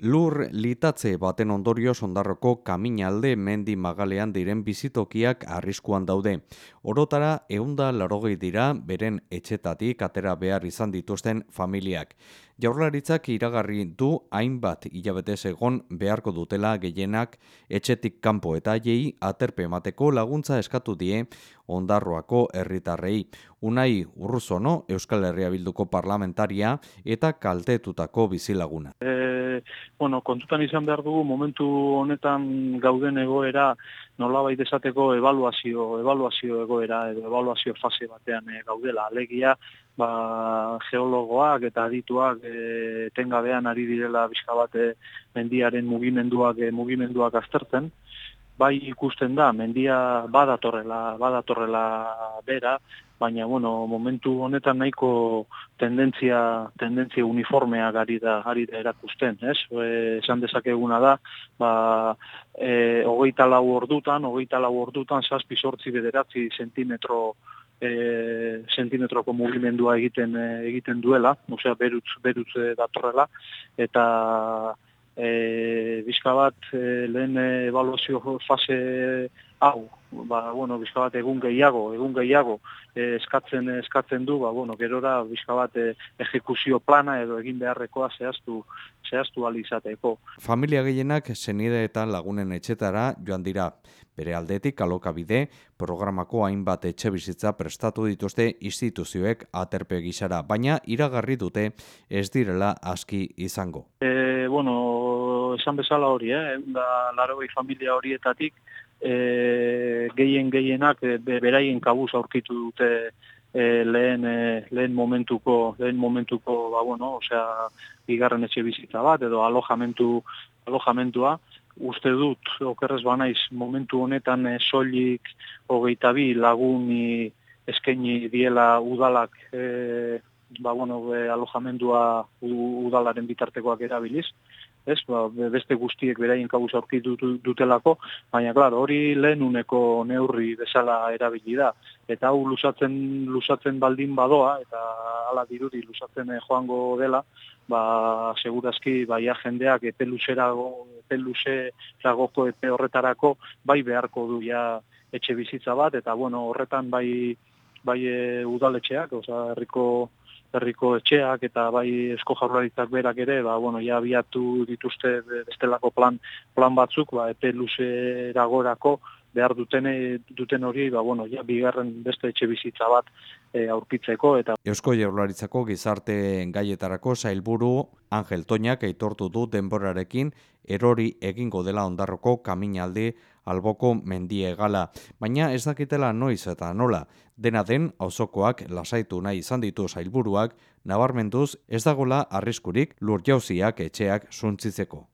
Lur litatze baten ondorio sondarroko kaminalde mendi magalean diren bizitokiak arriskuan daude. Orotara eunda larogei dira beren etxetatik atera behar izan dituzten familiak. Jaurlaritzak iragarri du hainbat hilabete egon beharko dutela gehienak etxetik kanpo eta jei aterpe emateko laguntza eskatu die ondarroako herritarrei. Unai Urruzono Euskal Herria Bilduko parlamentaria eta kaltetutako bizilaguna. E, bueno, kontutan izan behar dugu momentu honetan gauden egoera nolabait esateko evaluazio, evaluazio egoera edo evaluazio fase batean e, gaudela. Alegia, ba, geologoak eta adituak e, tengabean ari direla bizka bat e, mendiaren mugimenduak e, mugimenduak aztertzen, bai ikusten da, mendia badatorrela, badatorrela bera, baina bueno, momentu honetan nahiko tendentzia, tendentzia uniformea gari da, gari da erakusten, ez? E, esan dezakeguna da, ba, e, hogeita lau ordutan, hogeita lau ordutan, zazpi sortzi bederatzi sentimetro e, sentimetroko mugimendua egiten e, egiten duela, osea berutz berutz e, datorrela eta e, bizka bat e, lehen evaluazio fase hau, ba, bueno, bizka bat egun gehiago, egun gehiago e, eskatzen eskatzen du, ba, bueno, gerora bizka bat e, ejekuzio plana edo egin beharrekoa zehaztu, zehaztu alizateko. Familia gehienak zenide eta lagunen etxetara joan dira. Bere aldetik alokabide, programako hainbat etxe bizitza prestatu dituzte instituzioek aterpe gizara, baina iragarri dute ez direla aski izango. E, bueno, esan bezala hori, eh? da larogei familia horietatik, e, gehien gehienak e, beraien kabuz aurkitu dute e, lehen e, lehen momentuko lehen momentuko ba bueno, osea bigarren etxe bizitza bat edo alojamentu alojamentua uste dut okerrez banaiz momentu honetan e, soilik 22 laguni eskaini diela udalak e, ba, bueno, e, alojamendua udalaren bitartekoak erabiliz ez, ba, beste guztiek beraien kabuz aurkitu dutelako, baina, klar, hori lehenuneko neurri bezala erabili da. Eta hau lusatzen, lusatzen baldin badoa, eta ala dirudi lusatzen eh, joango dela, ba, segurazki, bai jendeak epe luzerago, epe luzeragoko epe horretarako, bai beharko du ja etxe bizitza bat, eta bueno, horretan bai, bai e, udaletxeak, oza, herriko herriko etxeak eta bai esko jaurlaritzak berak ere, ba, bueno, ja abiatu dituzte bestelako plan, plan batzuk, ba, epe luzeragorako behar duten, duten hori, ba, bueno, ja bigarren beste etxe bizitza bat e, aurkitzeko. Eta... Eusko jaurlaritzako gizarte gaietarako zailburu Angel Toñak aitortu du denborarekin erori egingo dela ondarroko kaminaldi alboko mendie gala. Baina ez dakitela noiz eta nola, dena den auzokoak lasaitu nahi izan ditu zailburuak, nabarmentuz ez dagola arriskurik lur jauziak etxeak suntzitzeko.